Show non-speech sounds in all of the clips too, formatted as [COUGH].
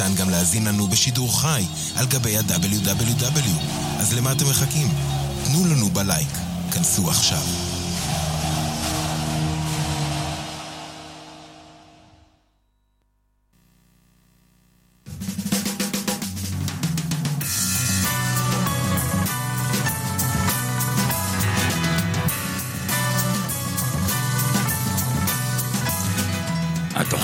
ניתן גם להאזין לנו בשידור חי על גבי ה-WW. אז למה אתם מחכים? תנו לנו בלייק. כנסו עכשיו.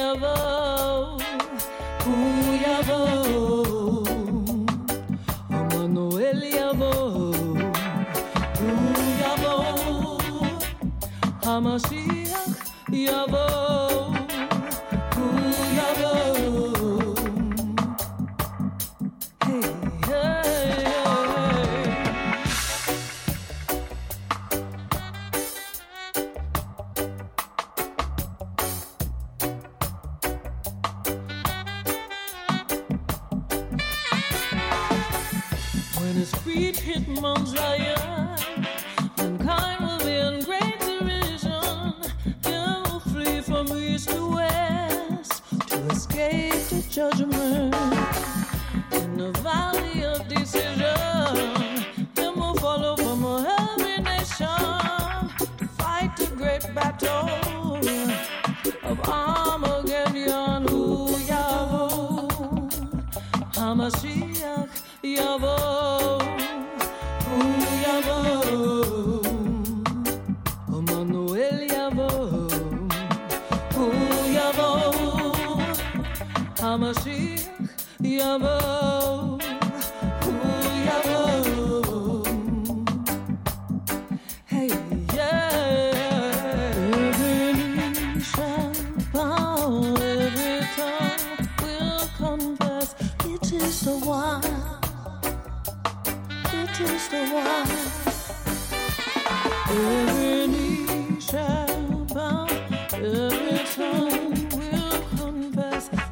ಯವಾ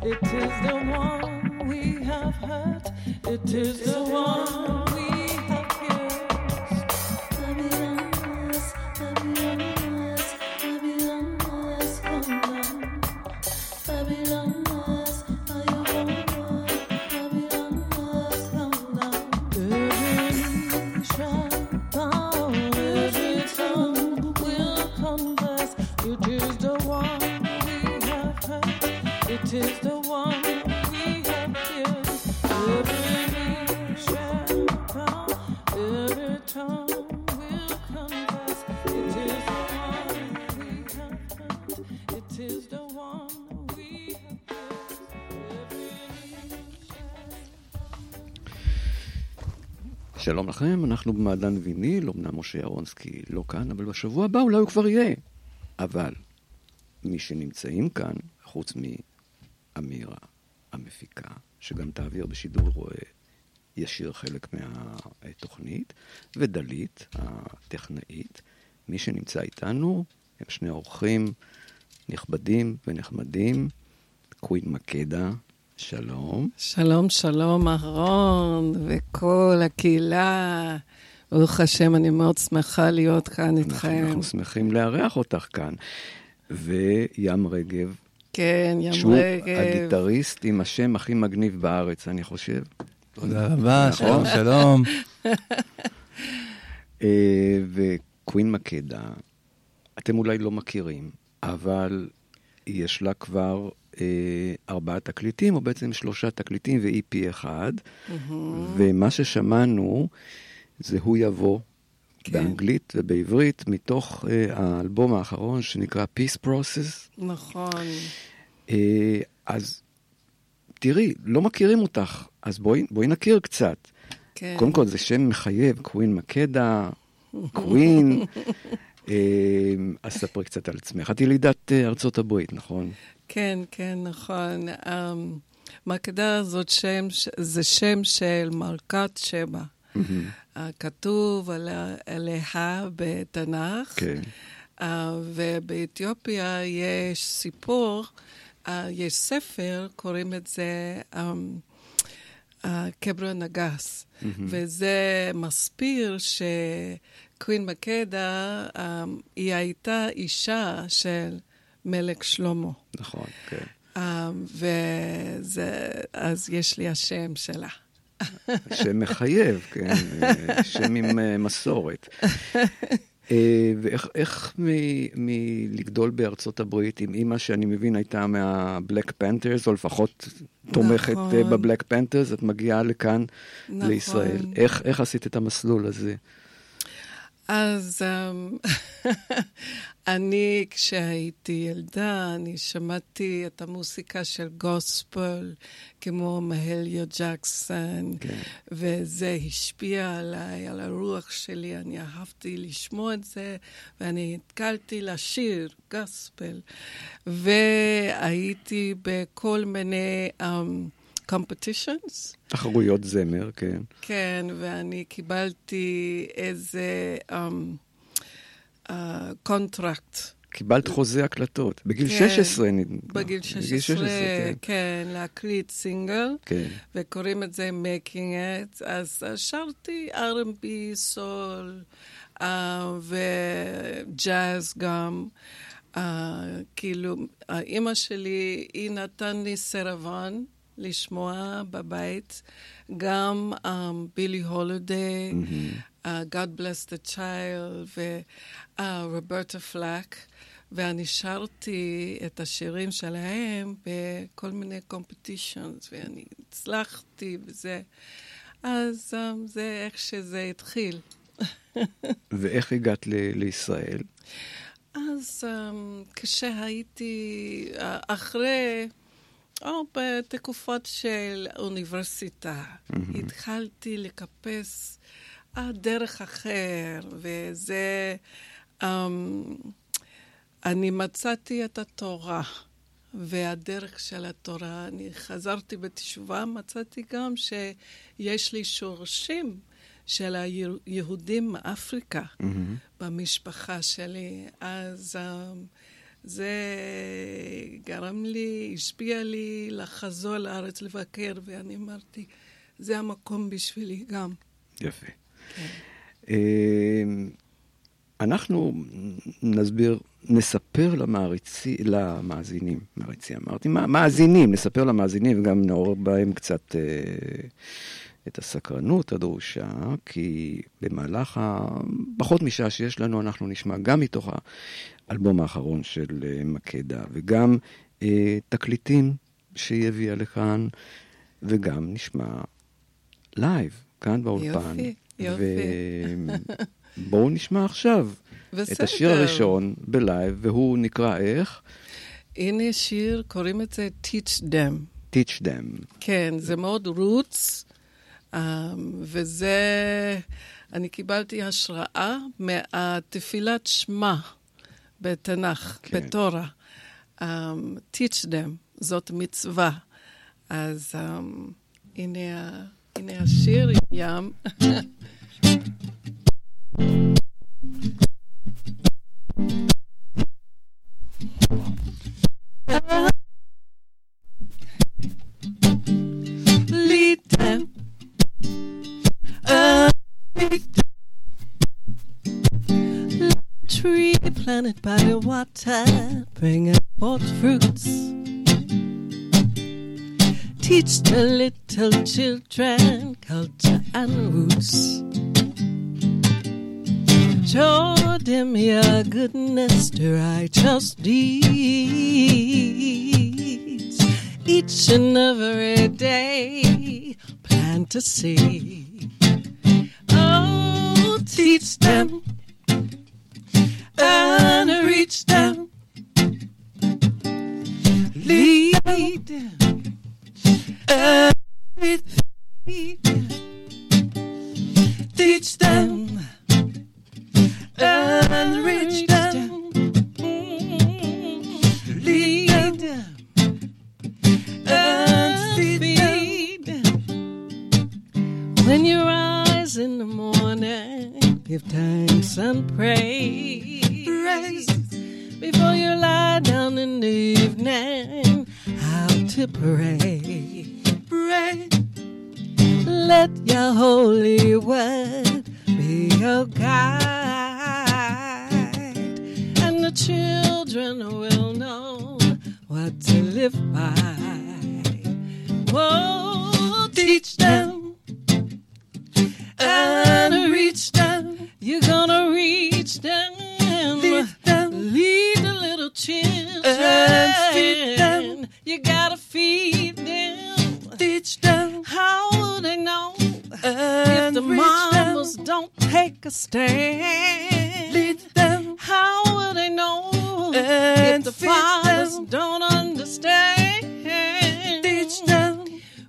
it is the one we have heard. It is the one אנחנו במעדן ויניל, אמנם משה אהרונסקי לא כאן, אבל בשבוע הבא אולי הוא כבר יהיה. אבל מי שנמצאים כאן, חוץ מאמירה המפיקה, שגם תעביר בשידור אה, ישיר חלק מהתוכנית, ודלית הטכנאית, מי שנמצא איתנו הם שני אורחים נכבדים ונחמדים, קווין מקדה, שלום. שלום, שלום, אהרון, וכל הקהילה ברוך השם, אני מאוד שמחה להיות כאן אנחנו, איתכם. אנחנו שמחים לארח אותך כאן. וים רגב, כן, ים שהוא רגב. הגיטריסט עם השם הכי מגניב בארץ, אני חושב. תודה רבה, נכון. שלום, שלום. [LAUGHS] אה, וקווין מקדה, אתם אולי לא מכירים, אבל יש לה כבר ארבעה תקליטים, או בעצם שלושה תקליטים ו-EP אחד, ומה ששמענו זה הוא יבוא. כן. באנגלית ובעברית, מתוך אה, האלבום האחרון שנקרא Peace Process. נכון. אה, אז תראי, לא מכירים אותך, אז בואי, בואי נכיר קצת. כן. קודם כל, זה שם מחייב, קווין מקדה, קווין. [LAUGHS] אה, אז ספרי קצת על עצמך. את ילידת אה, ארצות הברית, נכון? כן, כן, נכון. מקדה זאת שם, זה שם של מלכת שבע. uh, כתוב עליה- בתנ"ך. כן. Uh, ובאתיופיה יש סיפור, uh, יש ספר, קוראים את זה um, uh, קברן הגס. וזה מסביר שקווין מקדה, um, היא הייתה אישה של מלך שלמה. נכון, כן. Um, וזה, אז יש לי השם שלה. שם מחייב, כן, אה, שם עם אה, מסורת. אה, ואיך מלגדול בארצות הברית עם אימא שאני מבין הייתה מהבלק פנתרס, או לפחות תומכת נכון. אה, בבלק פנתרס, את מגיעה לכאן, נכון. לישראל. איך, איך עשית את המסלול הזה? אז um, [LAUGHS] אני, כשהייתי ילדה, אני שמעתי את המוסיקה של גוספל, כמו מהליו ג'קסון, כן. וזה השפיע עליי, על הרוח שלי. אני אהבתי לשמוע את זה, ואני התקלתי לשיר גוספל. והייתי בכל מיני um, competitions. תחרויות זמר, כן. כן, ואני קיבלתי איזה contract. קיבלת חוזה הקלטות, בגיל כן, 16 נדמה. בגיל 16, כן. כן, להקליט סינגל, כן. וקוראים את זה Making It, אז שרתי R&B, soul, אה, וג'אז גם. Uh, כאילו, אימא שלי, היא נתן לי סרבן לשמוע בבית, גם um, בילי הולידיי, uh, God Bless the Child ורוברטה פלאק, ואני שרתי את השירים שלהם בכל מיני קומפטישנס, ואני הצלחתי וזה. אז um, זה איך שזה התחיל. [LAUGHS] ואיך הגעת ל- לישראל? אז um, כשהייתי, uh, אחרי, או בתקופות של אוניברסיטה, mm-hmm. התחלתי לחפש uh, דרך אחר, וזה, um, אני מצאתי את התורה. והדרך של התורה, אני חזרתי בתשובה, מצאתי גם שיש לי שורשים של היהודים מאפריקה mm-hmm. במשפחה שלי. אז um, זה גרם לי, השפיע לי לחזור לארץ לבקר, ואני אמרתי, זה המקום בשבילי גם. יפה. אמ, אנחנו נסביר, נספר למעריצי, למאזינים, מעריצי אמרתי, מה- מאזינים, נספר למאזינים וגם נעורר בהם קצת אה, את הסקרנות הדרושה, כי במהלך הפחות משעה שיש לנו, אנחנו נשמע גם מתוך האלבום האחרון של אה, מקדה, וגם אה, תקליטים שהיא הביאה לכאן, וגם נשמע לייב, כאן באולפן. יופי, יופי. ובואו נשמע עכשיו את בסדר. השיר הראשון בלייב, והוא נקרא איך? הנה שיר, קוראים את זה Teach Them. Teach Them. כן, זה מאוד רוץ, um, וזה, אני קיבלתי השראה מהתפילת שמע בתנ"ך, כן. בתורה. Um, teach them, זאת מצווה. אז um, הנה, הנה השיר עם ים. Lead them. Uh, planted by the water, bringing forth fruits. Teach the little children culture and roots. Show them your goodness to righteous deeds. Each and every day, plant a seed. Oh, teach them and reach them. Lead feed them. Teach them and reach them. Lead them and feed them. When you rise in the morning, give thanks and praise. Before you lie down in the evening, how to pray. Pray. Let your holy word be your guide, and the children will know what to live by. Whoa, teach them and reach them. You're gonna reach them. Lead them. Lead the little children. And feed them. You gotta feed them. Teach them. How will they know and if the mamas don't take a stand? Lead them. How will they know and if the fathers don't understand? Teach them.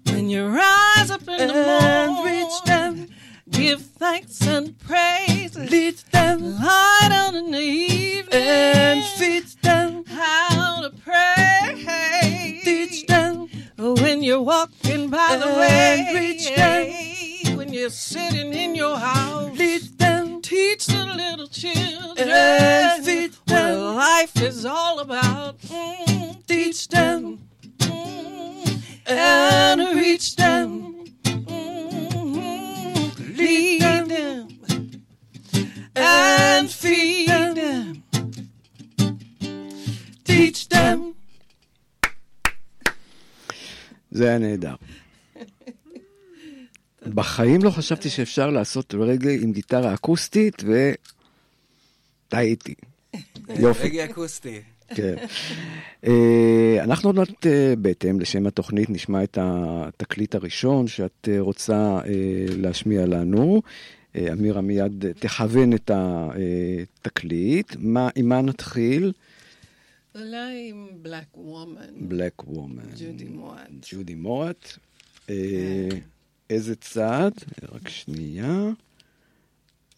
When you rise up in the morning, reach them. Give thanks and praise. Lead them. Lie down in the evening. And feed them. How to pray. Teach them. When you're walking by the way. Reach them. When you're sitting in your house. Lead them. Teach the little children. And feed them. What life is all about. Mm, teach them. Mm, and reach them. Mm, Lead them and feed them. Teach them. זה היה נהדר. בחיים לא חשבתי שאפשר לעשות רגע עם גיטרה אקוסטית, וטעיתי. יופי. רגע אקוסטי. כן. אה, אנחנו עוד מעט אה, בהתאם לשם התוכנית נשמע את התקליט הראשון שאת אה, רוצה להשמיע לנו. אה, אמירה מיד תכוון את התקליט. מה, עם מה נתחיל? אולי עם בלק וומן. בלק וומן. ג'ודי מועט. ג'ודי מועט. אה, איזה צד? רק שנייה.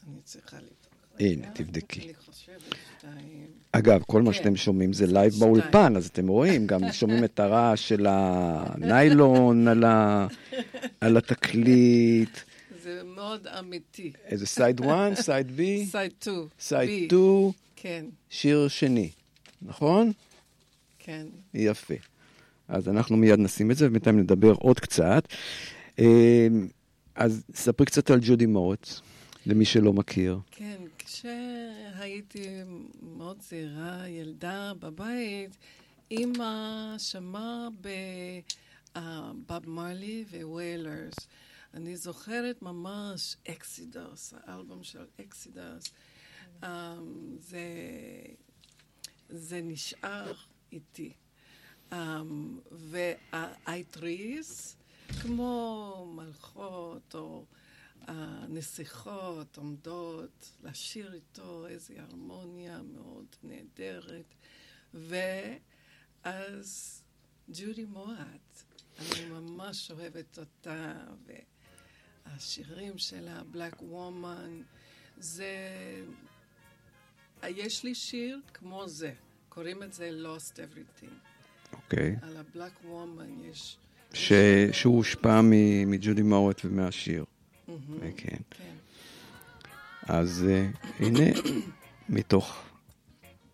אני צריכה לבדוק. הנה. תבדקי. אני חושבת שתיים. אגב, כל מה כן. שאתם שומעים זה לייב. באולפן, אז אתם רואים, גם שומעים את הרעש של הניילון. על התקליט. זה מאוד אמיתי. איזה סייד 1, סייד B, סייד 2. סייד 2, כן, שיר שני, נכון? כן. יפה. אז אנחנו מיד נשים את זה, ובינתיים נדבר עוד קצת. אה, אז ספרי קצת על ג'ודי מורץ, למי שלא מכיר. כן, כשהייתי מאוד צעירה, ילדה בבית, אימא שמעה בבאב מרלי ווויילרס. אני זוכרת ממש אקסידוס, האלבום של אקסידוס. Um, זה, זה נשאר איתי. Um, והאייטריס, כמו מלכות או הנסיכות עומדות לשיר איתו איזו הרמוניה מאוד נהדרת. ואז ג'ודי מועט, אני ממש אוהבת אותה, והשירים שלה, Black Woman, זה... יש לי שיר כמו זה, קוראים את זה Lost Everything. אוקיי. על ה-Black Woman יש... ש... שהוא הושפע מ... מג'ודי מורט ומהשיר. מהמם, כן. כן. אז uh, הנה, [COUGHS] מתוך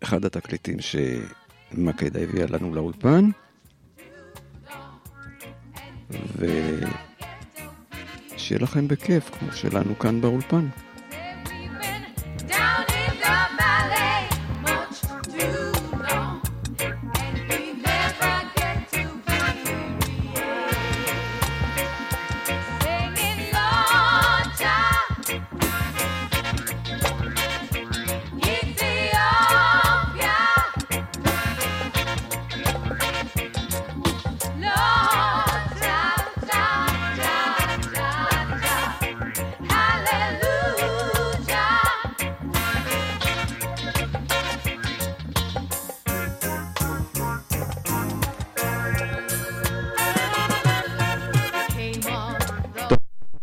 אחד התקליטים שמקדה הביאה לנו לאולפן, ושיהיה לכם בכיף, כמו שלנו כאן באולפן.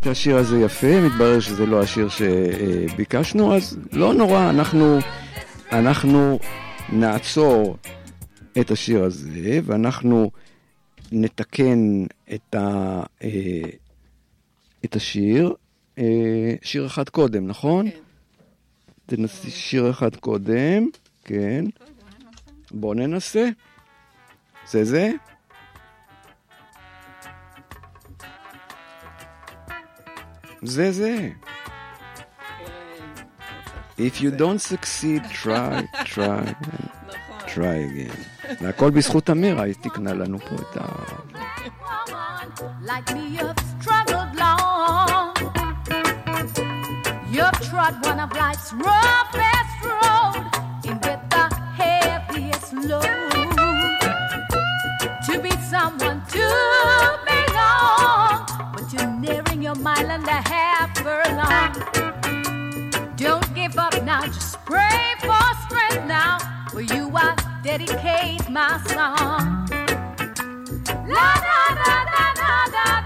השיר הזה יפה, מתברר שזה לא השיר שביקשנו, אז לא נורא, אנחנו, אנחנו נעצור את השיר הזה, ואנחנו נתקן את, ה, אה, את השיר. אה, שיר אחד קודם, נכון? כן. תנסי שיר אחד קודם, כן. בואו ננסה. זה זה? זה זה. If you don't succeed, try, [LAUGHS] try, נכון. try again. והכל בזכות אמירה, היא תיקנה לנו פה את ה... Like me, you've struggled long. You've trod one of life's roughest road in with the heaviest load. To be someone to mile and a half furlong. Don't give up now, just pray for strength now. For you, I dedicate my song. La da da da da da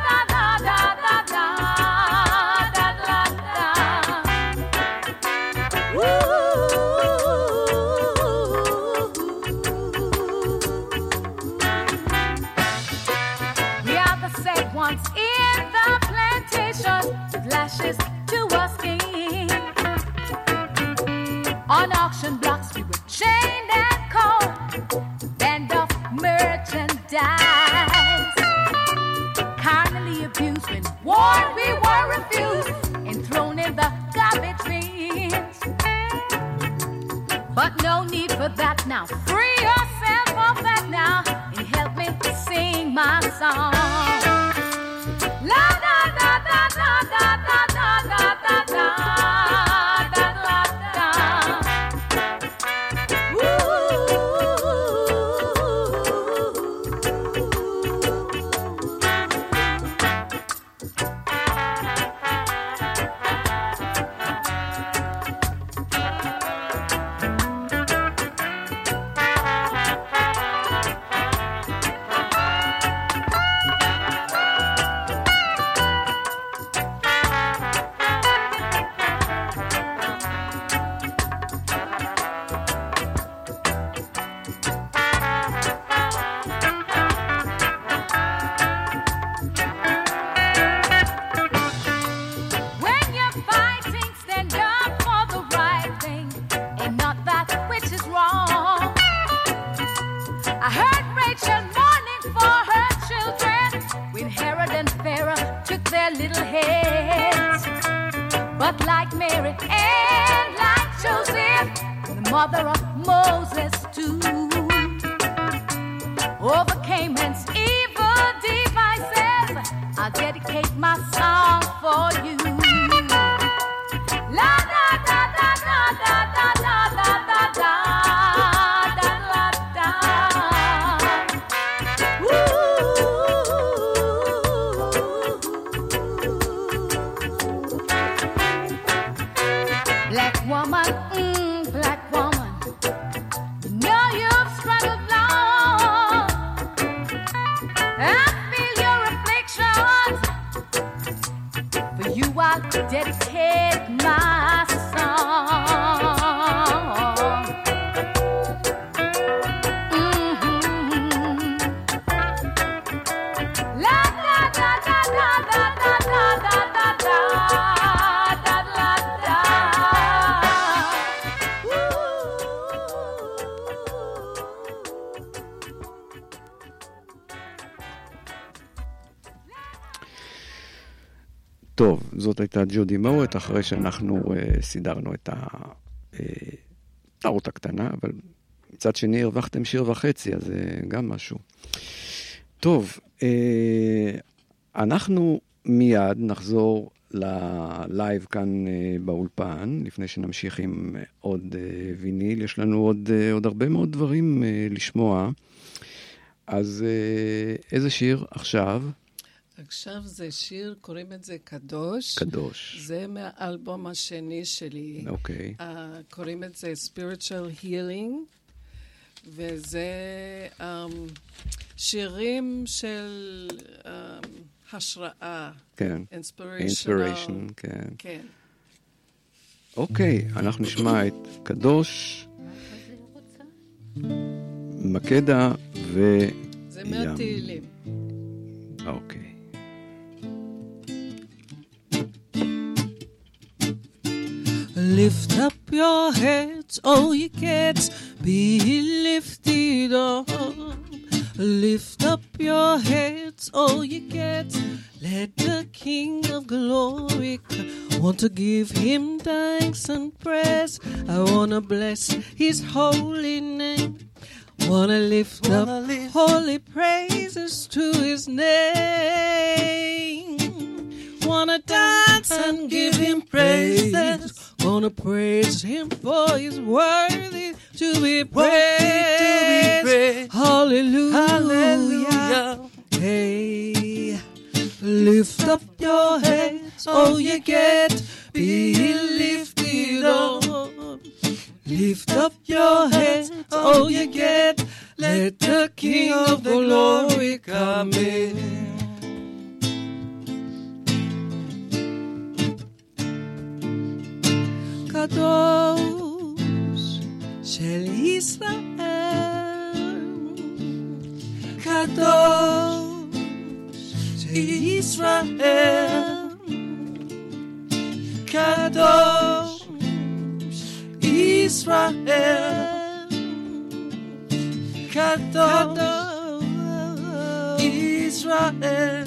Took their little heads. But like Mary and like Joseph, the mother of Moses too, overcame man's evil devices. I dedicate my song for you. ג'ודי מוט, אחרי שאנחנו uh, סידרנו את הטעות הקטנה, אבל מצד שני הרווחתם שיר וחצי, אז זה גם משהו. טוב, uh, אנחנו מיד נחזור ללייב כאן uh, באולפן, לפני שנמשיך עם uh, עוד uh, ויניל. יש לנו עוד, uh, עוד הרבה מאוד דברים uh, לשמוע. אז uh, איזה שיר עכשיו? עכשיו זה שיר, קוראים את זה קדוש. קדוש. זה מהאלבום השני שלי. אוקיי. Uh, קוראים את זה spiritual healing, וזה um, שירים של um, השראה. כן. Inspiration, כן. כן. אוקיי, אנחנו נשמע את קדוש, מקדה וים. זה מהתהילים. אוקיי. Lift up your heads, oh ye gates, be lifted up. Lift up your heads, oh ye gates, let the King of glory come. Want to give him thanks and praise. I wanna bless his holy name. Wanna lift up holy praises to his name. Wanna dance and give him praises. Gonna praise him for he's worthy to be praised. Hallelujah. Hallelujah. Hey, lift up your heads, oh you get, be lifted up. Lift up your heads, oh you get, let the King of the glory come in. קדוש של ישראל, קדוש של ישראל, קדוש ישראל, קדוש ישראל,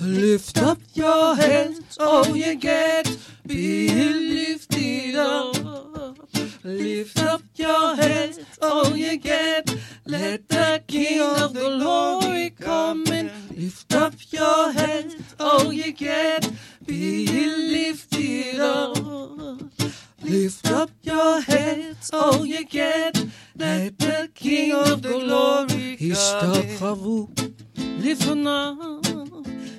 Lift up your heads, oh you get, be lifted up. Lift up your heads, oh you get. Let the King of the glory come in. Lift up your heads, oh you get. Be lifted up. Lift up your heads, oh you get. Let the King of the glory come in. lift up.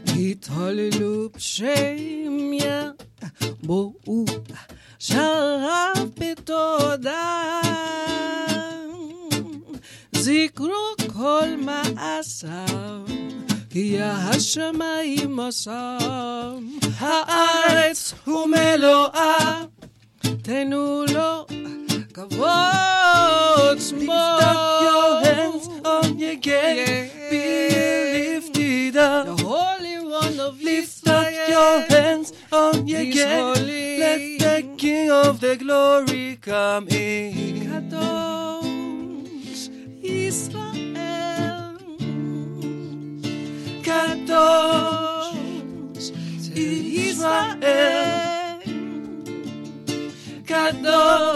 Hit hallelujah, shame, yeah. יבואו שרב בתודה זכרו כל מעשיו כי השמיים עשם הארץ ומלואה תנו לו כבוד שמו Lift up your hands on your gate, be lifted up. Lift up your hands on your head. Let the King of the glory come in. Kadosh Israel. Kadosh Israel. Kadosh.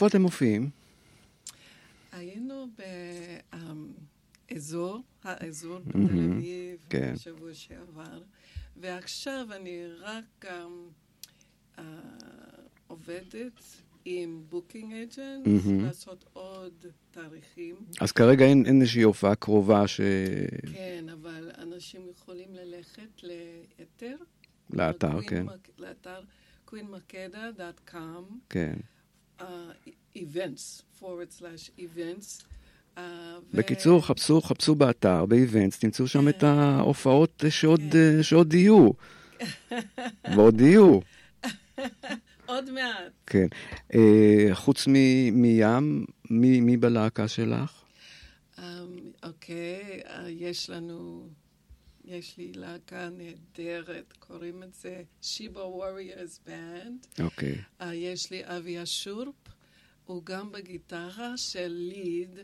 איפה אתם מופיעים? היינו באזור, האזור בתל אביב, כן. בשבוע שעבר, ועכשיו אני רק גם אה, עובדת עם booking agent. לעשות עוד תאריכים. אז כרגע אין אין איזושהי הופעה קרובה ש... כן, אבל אנשים יכולים ללכת לאתר. לאתר, כן. לאתר queenmakeda.com. כן. Uh, events, forward slash events, אה, ו- בקיצור, חפשו, חפשו באתר, באיבנטס, תמצאו שם את ההופעות שעוד, אה, שעוד יהיו. [LAUGHS] ועוד יהיו, [LAUGHS] עוד מעט. כן. אה, חוץ מ- מים, מי, מי בלהקה שלך? אה, אוקיי, אה, יש לנו, יש לי להקה נהדרת, קוראים את זה שיבה ווריארס בנד. אוקיי. Uh, יש לי אבי אשורפ, הוא גם בגיטרה של ליד.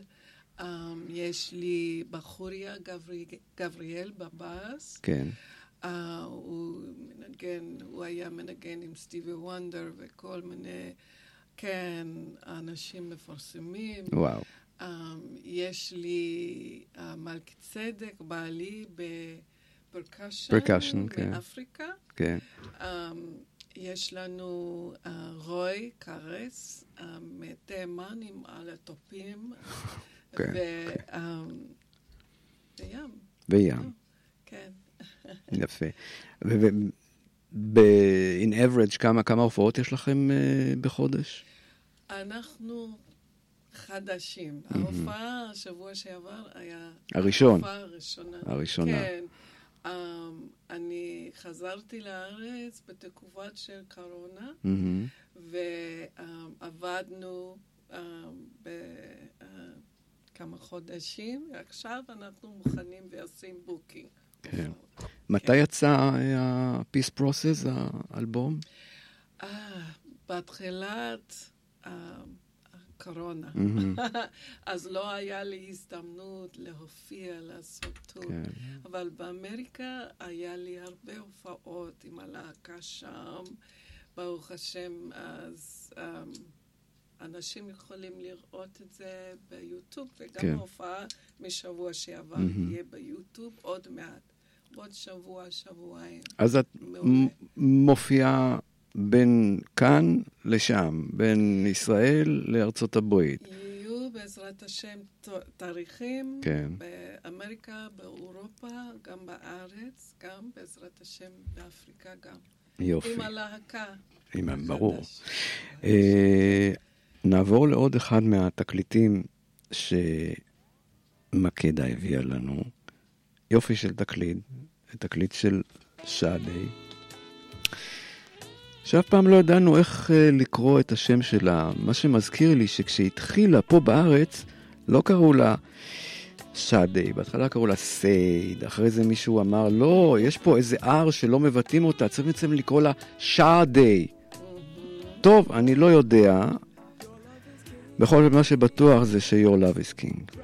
Um, יש לי בחוריה גברי, גבריאל בבאס. כן. Uh, הוא מנגן, הוא היה מנגן עם סטיבי וונדר וכל מיני, כן, אנשים מפרסמים. וואו. Um, יש לי uh, מלכי צדק, בעלי בפרקשן, Percussion, כן. מאפריקה. כן. Um, יש לנו uh, רוי קרס uh, מתימן עם על התופים. [LAUGHS] כן, ו... um, בים, בים. כן. [LAUGHS] יפה. ב-in average, כמה, כמה הופעות יש לכם אה, בחודש? אנחנו חדשים. ההופעה השבוע שעבר היה... הראשון. ההופעה הראשונה. הראשונה. כן. Um, אני חזרתי לארץ בתקופת של קורונה, מהמם. ועבדנו um, בכמה חודשים, ועכשיו אנחנו מוכנים ועושים booking. כן. מתי יצא אה, ה-Peace Process, האלבום? אה, בתחילת הקורונה. מהמם. אז לא היה לי הזדמנות להופיע, לעשות טור. כן. אבל באמריקה היה לי הרבה הופעות עם הלהקה שם. ברוך השם, אז um, אנשים יכולים לראות את זה ביוטיוב, וגם כן. ההופעה משבוע שעבר. יהיה ביוטיוב עוד מעט. עוד שבוע, שבועיים. אז את מעולה. מופיעה בין כאן לשם, בין ישראל לארצות הברית. יהיו בעזרת השם תאריכים כן. באמריקה, באירופה, גם בארץ, גם בעזרת השם באפריקה גם. יופי. עם הלהקה. עם ה- החדש. ברור. אה, נעבור לעוד אחד מהתקליטים שמקדה הביאה לנו. יופי של תקליט, תקליט של שאדי. שאף פעם לא ידענו איך אה, לקרוא את השם שלה. מה שמזכיר לי שכשהתחילה פה בארץ, לא קראו לה שאדי, בהתחלה קראו לה סייד, אחרי זה מישהו אמר, לא, יש פה איזה R שלא מבטאים אותה, צריך בעצם לקרוא לה שאדי. טוב, אני לא יודע. בכל זאת, מה שבטוח זה ש-Your Love is King.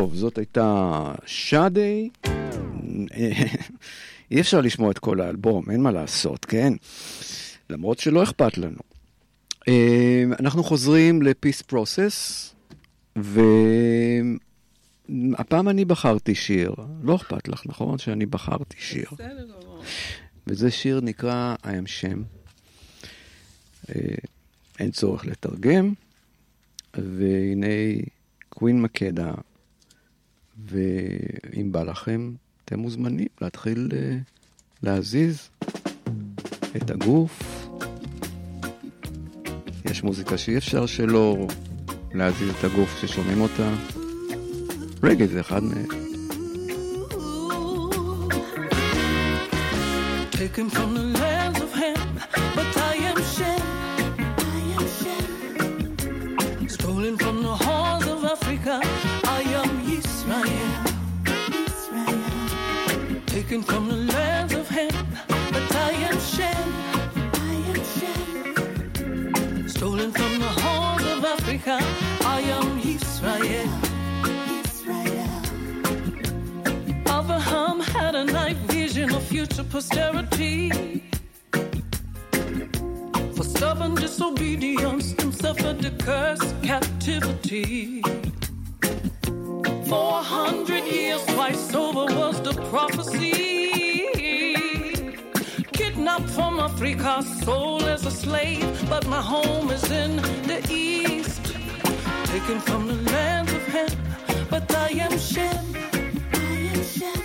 טוב, זאת הייתה שאדי. אי אפשר לשמוע את כל האלבום, אין מה לעשות, כן? למרות שלא אכפת לנו. אה, אנחנו חוזרים ל-Peace Process, והפעם אני בחרתי שיר. לא אכפת לך, נכון? שאני בחרתי שיר. בסדר גמור. וזה שיר נקרא I am שם. אה, אין צורך לתרגם, והנה קווין מקדה, ואם בא לכם, אתם מוזמנים להתחיל אה, להזיז את הגוף. יש מוזיקה שאי אפשר שלא להזיז את הגוף כששומעים אותה. רגע, זה אחד מהם. taken Africa, Taken from the lands of Ham, but I am Shem. I am Shem. Stolen from the halls of Africa, I am Israel. Israel. Abraham had a night vision of future posterity. For stubborn disobedience and suffered the curse captivity. Four hundred years twice over was the prophecy. Kidnapped from Africa, sold as a slave, but my home is in the east. Taken from the lands of Ham, but I am Shem. I am Shem.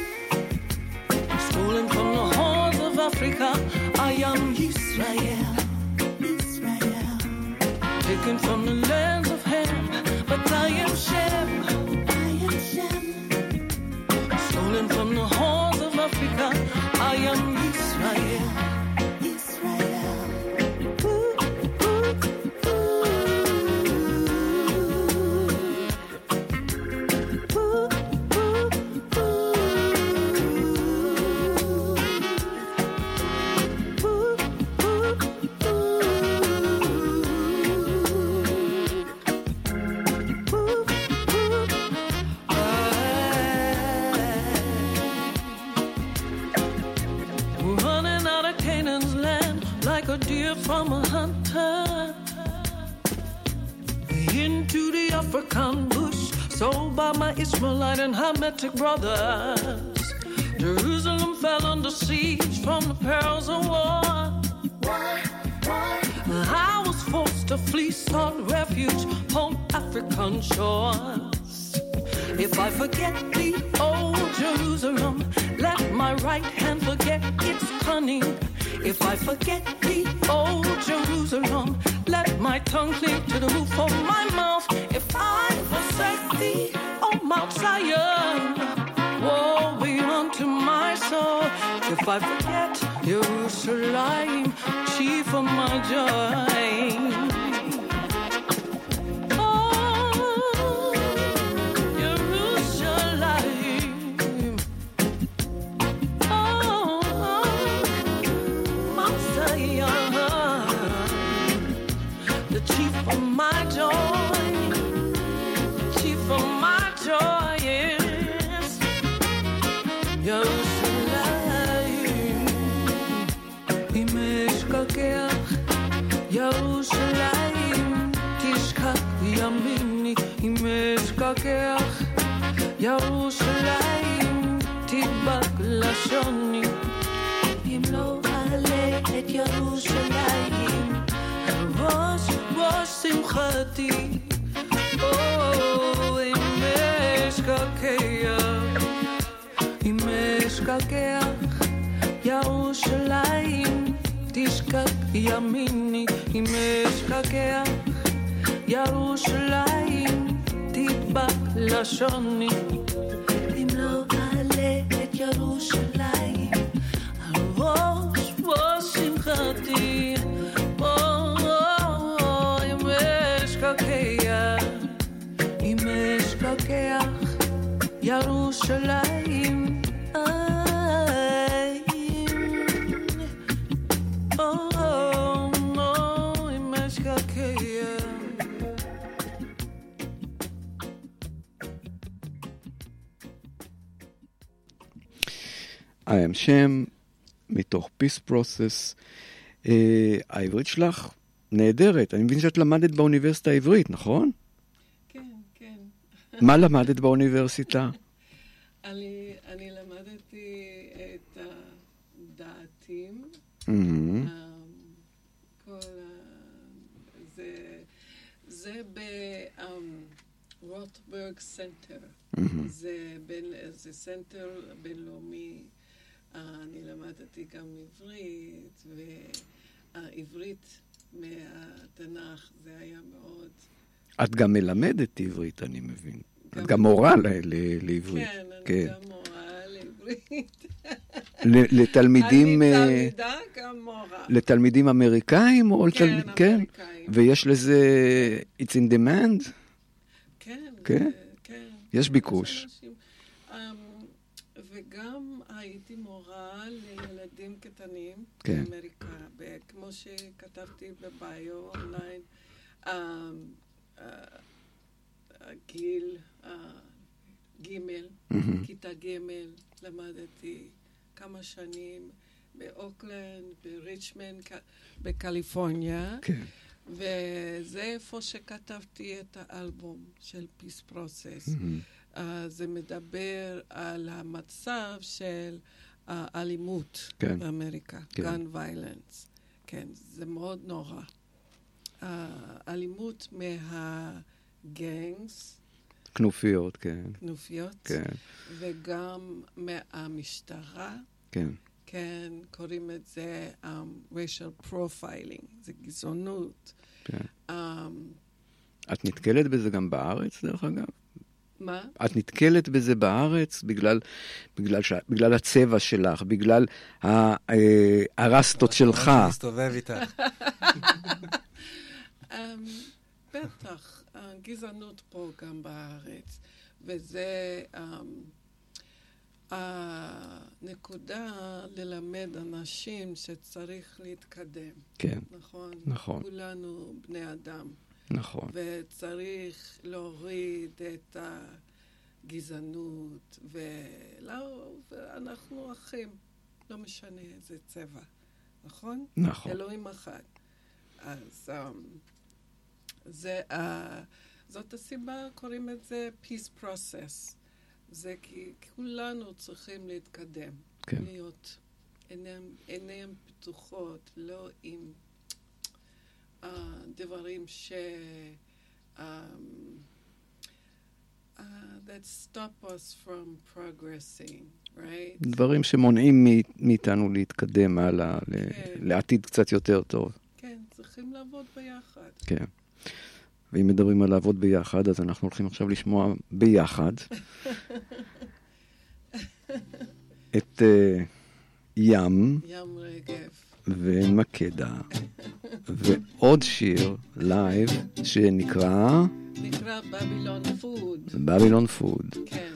Stolen from the halls of Africa, I am Israel. Israel. Taken from the lands brothers. Jerusalem fell under siege from the perils of war. I was forced to flee, sought refuge on African shores. If I forget the old Jerusalem, let my right hand forget its cunning. If I forget the old Jerusalem, let my tongue cleave to the roof of my mouth. If I forsake thee, O Mount Zion, I forget Jerusalem, chief of my joy. אשכח ירושלים, תדבק לשוני. אם לא אעלה את ירושלים, ראש ראש שמחתי. או, אם אשכח, אם אשכח ירושלים, תשכח ימיני, אם אשכח ירושלים, תדבק לשוני. אם לא אעלה את ירושלים, Am שם, מתוך Peace Process. אה, העברית שלך נהדרת. אני מבין שאת למדת באוניברסיטה העברית, נכון? כן, כן. מה למדת באוניברסיטה? [LAUGHS] אני, אני למדתי את הדתים, מהמם. אה, כל ה... זה, זה ברוטברג Center. מהמם. זה, בין, זה center בינלאומי. אני למדתי גם עברית, והעברית מהתנ"ך זה היה מאוד... את גם מלמדת עברית, אני מבין. את גם- גם מורה ל- ל- לעברית. כן, אני כן. גם מורה לעברית. לתלמידים... אני אה, תלמידה, גם מורה. לתלמידים אמריקאים או כן, לתלמיד... כן? אמריקאים. ויש לזה... It's in demand? כן, כן? כן. יש ביקוש. אנשים, אמ, וגם הייתי מורה לילדים קטנים כן. באמריקה, ב- כמו שכתבתי ב bio online, אמ, אה, גיל אה, ג'. כיתה ג', למדתי כמה שנים באוקלנד, בריצ'מנד, ק- בקליפורניה. כן. וזה איפה שכתבתי את האלבום של Peace Process. מהמם. Uh, זה מדבר על המצב של האלימות כן. באמריקה, כן. gun violence. כן, זה מאוד נורא. האלימות מהגנגס, כנופיות, כן. כנופיות, כן, וגם מהמשטרה. כן. כן, קוראים את זה um, racial profiling, זה גזענות. כן. Um, את נתקלת בזה גם בארץ, דרך אגב? מה? את נתקלת בזה בארץ בגלל, בגלל, ש... בגלל הצבע שלך, בגלל ה... אה, הרסטות שלך. להסתובב איתך. Um, בטח, הגזענות פה גם בארץ, וזה um, הנקודה ללמד אנשים שצריך להתקדם, כן, נכון? נכון. כולנו בני אדם, נכון. וצריך להוריד את הגזענות, ולא, ואנחנו אחים, לא משנה איזה צבע, נכון? נכון. אלוהים אחד. אז um, זה, uh, זאת הסיבה, קוראים את זה peace process. זה כי כולנו צריכים להתקדם. כן. להיות עיניים פתוחות, לא עם uh, דברים ש... Um, uh, that stop us from progressing, right? דברים שמונעים מאיתנו להתקדם הלאה כן. לעתיד קצת יותר טוב. כן, צריכים לעבוד ביחד. כן. ואם מדברים על לעבוד ביחד, אז אנחנו הולכים עכשיו לשמוע ביחד [LAUGHS] את אה, ים ים רגב. ומקדה [LAUGHS] ועוד שיר לייב שנקרא נקרא בבילון פוד. בבילון פוד. כן.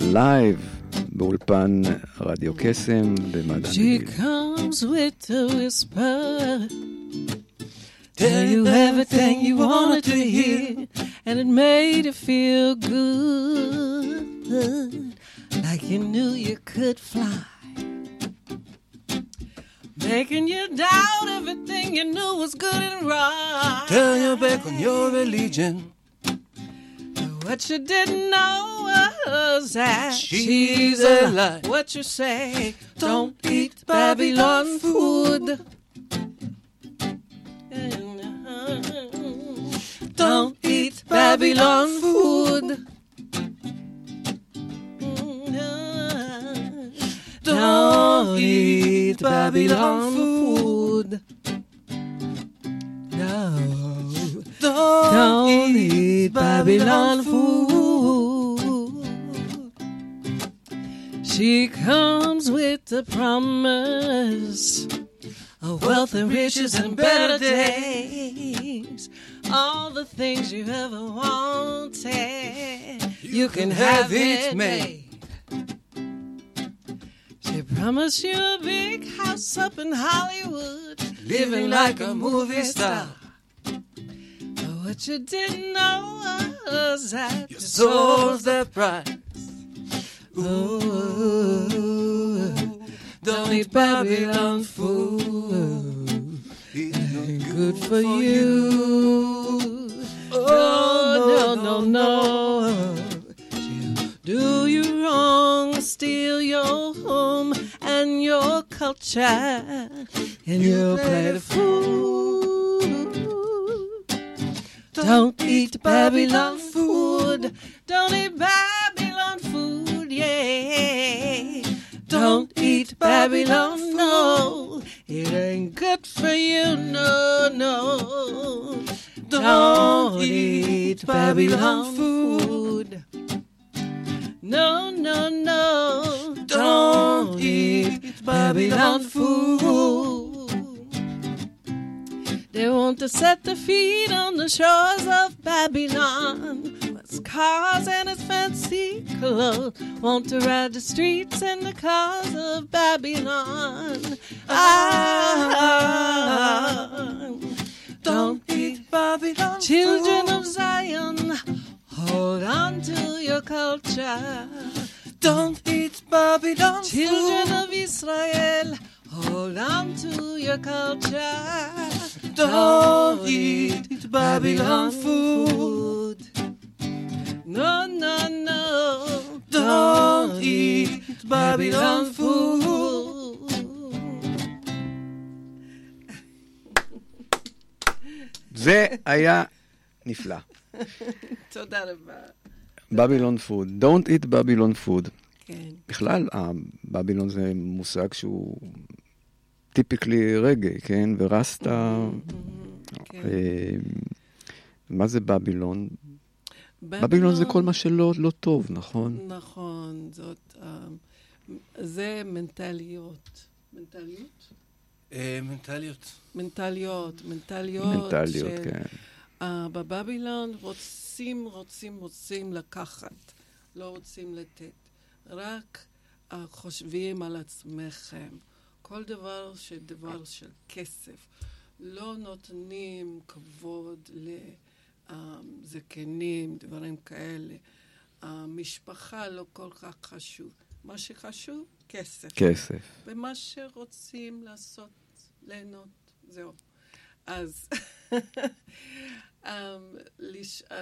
לייב באולפן רדיו קסם במדע She נגיל. comes with a whisper. Tell you everything you wanted to hear, and it made you feel good, like you knew you could fly. Making you doubt everything you knew was good and right. Turn your back on your religion. What you didn't know was that She's a lie. What you say? Don't eat Babylon food. Don't eat Babylon food. Don't eat Babylon food. No. Don't eat Babylon food. She comes with the promise of wealth and riches and better days. All the things you ever wanted, you can have it made. She promised you a big house up in Hollywood, living like a movie star. But what you didn't know was that your soul's the price. Ooh. Don't eat Babylon food. It's not good for you. Oh, oh, no, no, no. Do you wrong, steal your home and your culture, and you play the fool. Don't eat Babylon food. Don't eat Babylon food, yeah. Don't eat Babylon, no. It ain't good for you, no, no. Don't eat Babylon food. Babylon food. They want to set their feet on the shores of Babylon. With cars and its fancy clothes. Want to ride the streets in the cars of Babylon. Ah, don't eat Babylon. Children of Zion, hold on to your culture. Don't eat Babylon. Children of Israel, hold on to your culture. Don't eat Babylon food. No, no, no. Don't eat Babylon food. זה היה נפלא. תודה רבה. Babylon food. Don't eat Babylon food. כן. בכלל, Babylon זה מושג שהוא typically reggae, כן? ורסטה... כן. אה, מה זה Babylon? Babylon זה כל מה שלא לא טוב, נכון? נכון, זאת... אה, זה מנטליות. מנטליות? אה, מנטליות. מנטליות, מנטליות. מנטליות, כן. אה, בבבילון רוצים, רוצים, רוצים לקחת, לא רוצים לתת. רק אה, חושבים על עצמכם. כל דבר שדבר של כסף. לא נותנים כבוד לזקנים, דברים כאלה. המשפחה לא כל כך חשוב. מה שחשוב, כסף. כסף. ומה שרוצים לעשות, ליהנות, זהו. אז uh, [LAUGHS]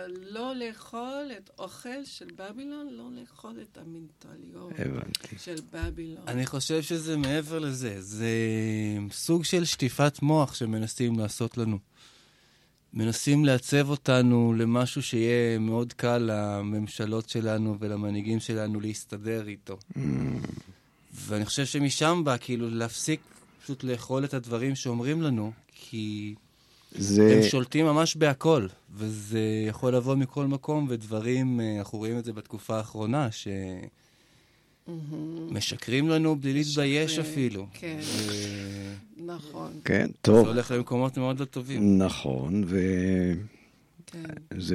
לא לאכול את אוכל של בבילון, לא לאכול את המנטליות. של בבילון. אני חושב שזה מעבר לזה, זה סוג של שטיפת מוח שמנסים לעשות לנו. מנסים לעצב אותנו למשהו שיהיה מאוד קל לממשלות שלנו ולמנהיגים שלנו להסתדר איתו. ואני חושב שמשם בא, כאילו, להפסיק פשוט לאכול את הדברים שאומרים לנו, כי זה... הם שולטים ממש בהכל, וזה יכול לבוא מכל מקום, ודברים, אה, אנחנו רואים את זה בתקופה האחרונה, שמשקרים לנו בלי להתבייש משקרים, אפילו. כן. ו- נכון, כן, זה טוב. הולך למקומות מאוד לא טובים. נכון, וזה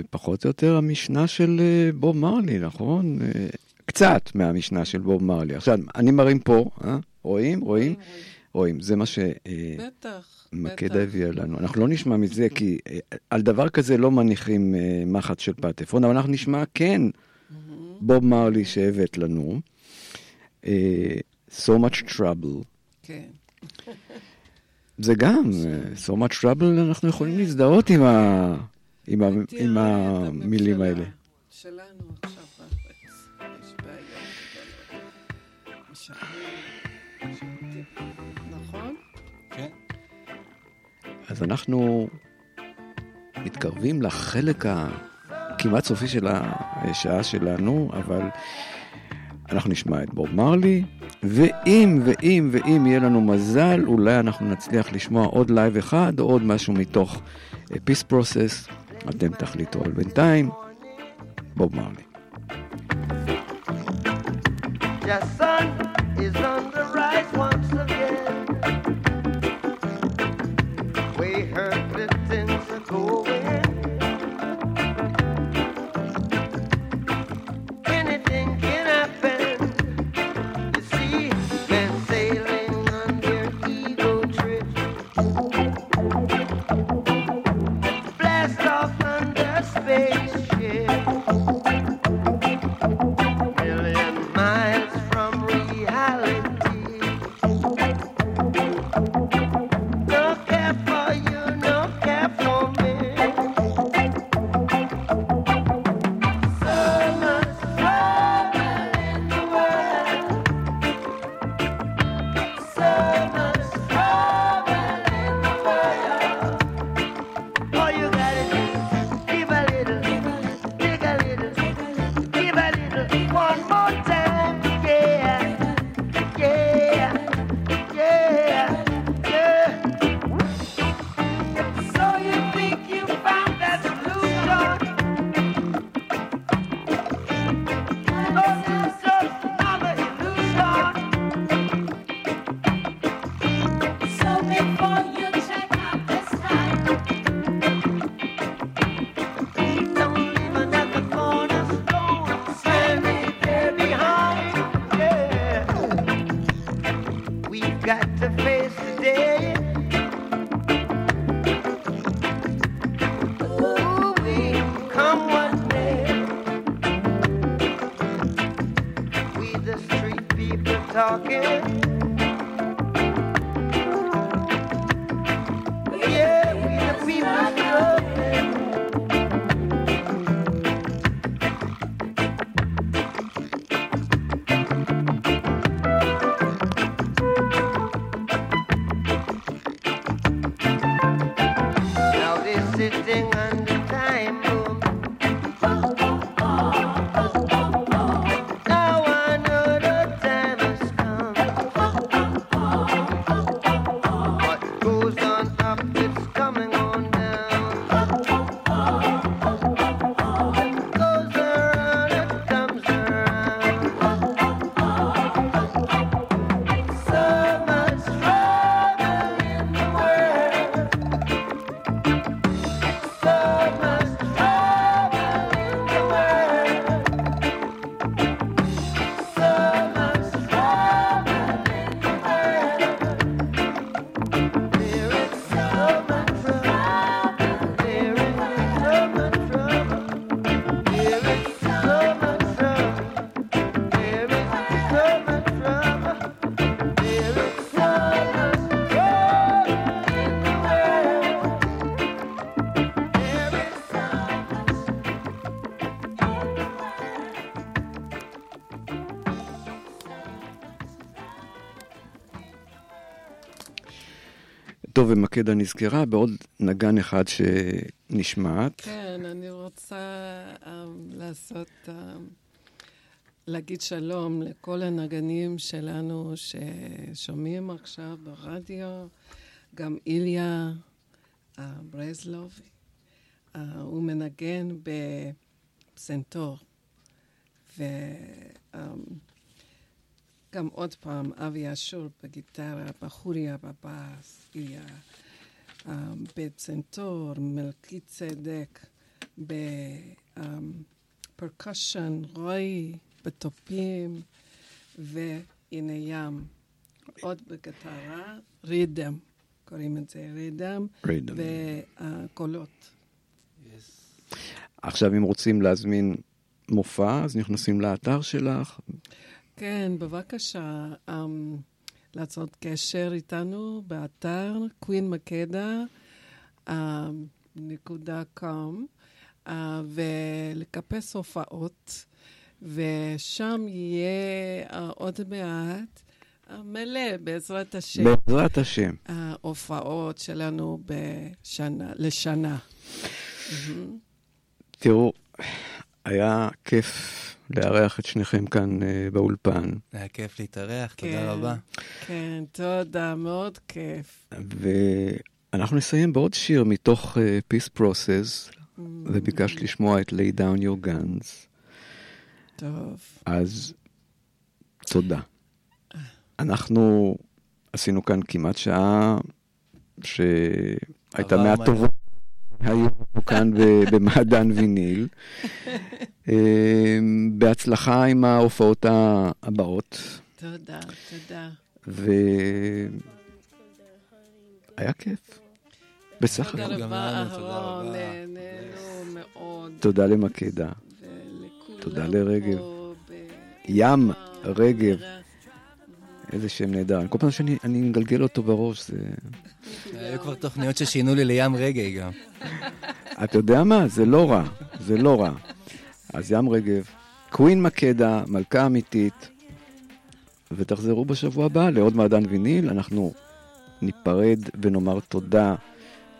כן. פחות או יותר המשנה של אה, בוב מרלי, נכון? אה, קצת מהמשנה של בוב מרלי. עכשיו, אני מרים פה, אה? רואים? רואים? רואים. זה מה שמקד בטח, בטח. הביא לנו. אנחנו לא נשמע מזה, כי אה, על דבר כזה לא מניחים אה, מחט של פטפון, אבל אנחנו נשמע כן בוב מרלי שהבאת לנו. אה, So much trouble. כן. זה גם, so much trouble, אנחנו יכולים להזדהות עם, ה... עם, ה... תראה עם את המילים האלה. שלנו עכשיו בארץ, יש בעיות אנחנו מתקרבים לחלק הכמעט סופי של השעה שלנו, אבל אנחנו נשמע את בוב מרלי, ואם ואם ואם יהיה לנו מזל, אולי אנחנו נצליח לשמוע עוד לייב אחד או עוד משהו מתוך אה, Peace Process, אתם תחליטו, אבל בינתיים, בוב מרלי. The sun is on ומקדה נזכרה בעוד נגן אחד שנשמעת. כן, אני רוצה um, לעשות, um, להגיד שלום לכל הנגנים שלנו ששומעים עכשיו ברדיו, גם איליה uh, ברזלוב, uh, הוא מנגן בפסנתור, וגם um, עוד פעם, אבי אשור בגיטרה, בחוריה בבאס, איליה um, בפסנתור, מלכי צדק בפרקשן, רועי בתופים, והנה ים. עוד בגיטרה, רידם, קוראים את זה רידם, רידם. וקולות. עכשיו, אם רוצים להזמין מופע, אז נכנסים לאתר שלך. כן, בבקשה, um, לעשות קשר איתנו באתר קווין מקדה, um, נקודה קום, uh, ולקפס הופעות, ושם יהיה uh, עוד מעט uh, מלא, בעזרת השם, בעזרת השם. ההופעות שלנו בשנה, לשנה. תראו, היה כיף לארח את שניכם כאן אה, באולפן, היה כיף להתארח, כן, תודה רבה. כן, תודה, מאוד כיף. ואנחנו נסיים בעוד שיר מתוך אה, Peace Process, וביקשת לשמוע את Lay Down Your Guns, טוב. אז תודה. אנחנו עשינו כאן כמעט שעה שהייתה מהטובות היו כאן במעדן ויניל. [LAUGHS] אה, בהצלחה עם ההופעות הבאות, תודה, תודה. והיה כיף. בסך תודה הכל. גם רבה, תודה אהרון. נהנינו מאוד. תודה למקדה. תודה לרגב. ים רגב. איזה שם נהדר. כל פעם שאני אני מגלגל אותו בראש, זה... היו כבר תוכניות ששינו לי לים רגעי גם. אתה יודע מה? זה לא רע. זה לא רע. אז ים רגב, קווין מקדה, מלכה אמיתית, ותחזרו בשבוע הבא לעוד מעדן ויניל. אנחנו ניפרד ונאמר תודה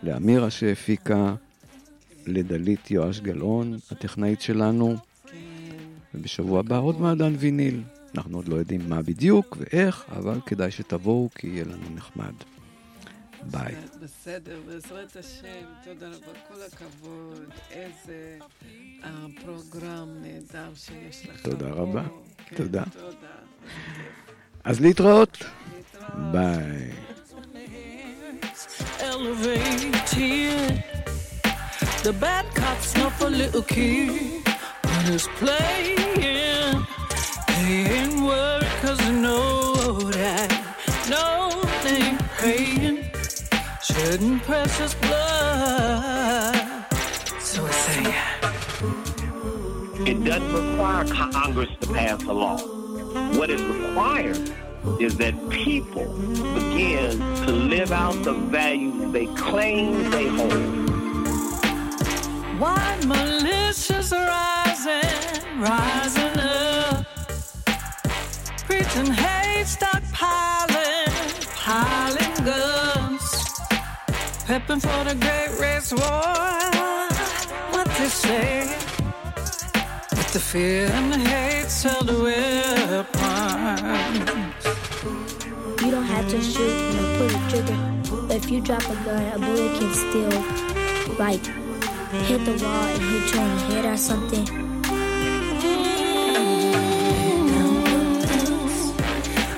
לאמירה שהפיקה, לדלית יואש גלאון, הטכנאית שלנו, כן, ובשבוע הבא עוד מעדן ויניל. אנחנו עוד לא יודעים מה בדיוק ואיך, אבל כדאי שתבואו כי יהיה לנו נחמד. ביי. בסדר, בעזרת השם, תודה רבה, כל הכבוד, איזה אה, פרוגרם נהדר שיש לך. תודה. רבה. כן, תודה. [LAUGHS] אז להתראות. ביי. The bad cops snuff a little kid when it's playing. Worried cause they know that no, ain't praying. Shedding precious blood. So I say, It doesn't require Congress to pass a law. What is required is that people begin to live out the values they claim they hold. Why militia's rising, rising preaching hate, stockpiling, piling piling guns, prepping for the great race war. What they say, but the fear and the hate sell the weapons. You don't have to shoot and pull the trigger. But if you drop a gun, a bullet can still, like, hit the wall and hit you on the head or something.